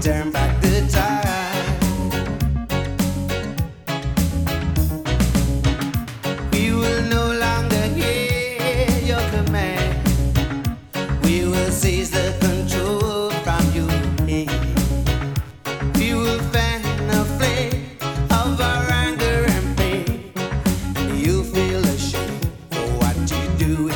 turn back the tide. We will no longer hear your command. We will seize the control from you. We will fan the flame of our anger and pain. Feel ashamed for what you do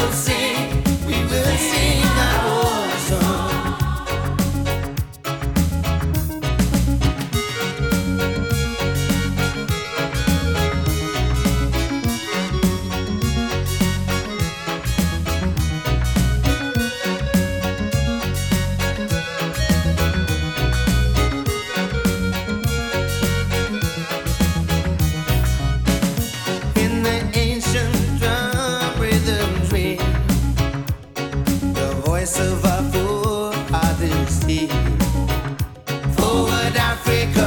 will sing, we will sing we